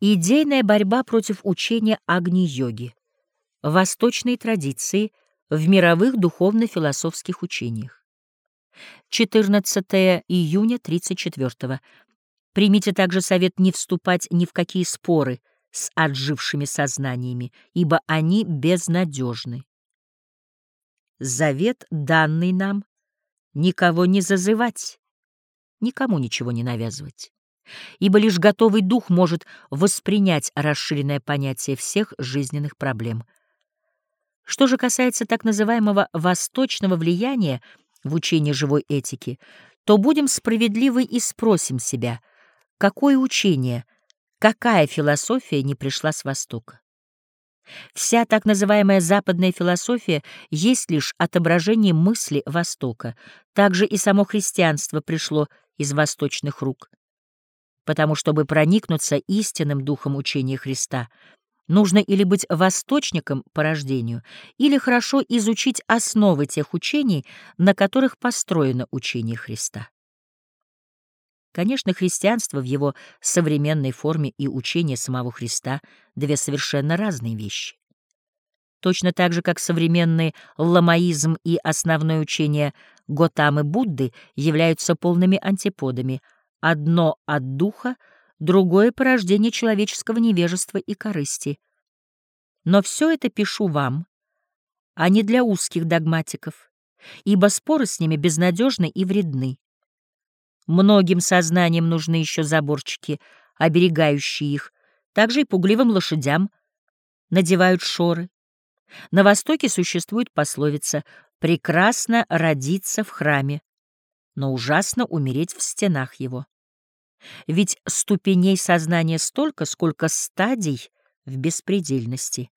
Идейная борьба против учения Агни-йоги. Восточные традиции в мировых духовно-философских учениях. 14 июня 34 -го. Примите также совет не вступать ни в какие споры с отжившими сознаниями, ибо они безнадежны. Завет, данный нам, никого не зазывать, никому ничего не навязывать ибо лишь готовый дух может воспринять расширенное понятие всех жизненных проблем. Что же касается так называемого «восточного влияния» в учении живой этики, то будем справедливы и спросим себя, какое учение, какая философия не пришла с Востока. Вся так называемая западная философия есть лишь отображение мысли Востока, также и само христианство пришло из восточных рук потому чтобы проникнуться истинным духом учения Христа, нужно или быть восточником по рождению, или хорошо изучить основы тех учений, на которых построено учение Христа. Конечно, христианство в его современной форме и учение самого Христа — две совершенно разные вещи. Точно так же, как современный ламаизм и основное учение Готамы Будды являются полными антиподами — Одно от духа, другое — порождение человеческого невежества и корысти. Но все это пишу вам, а не для узких догматиков, ибо споры с ними безнадежны и вредны. Многим сознаниям нужны еще заборчики, оберегающие их, также и пугливым лошадям надевают шоры. На Востоке существует пословица «прекрасно родиться в храме, но ужасно умереть в стенах его. Ведь ступеней сознания столько, сколько стадий в беспредельности.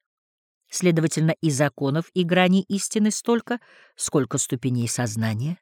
Следовательно, и законов, и граней истины столько, сколько ступеней сознания.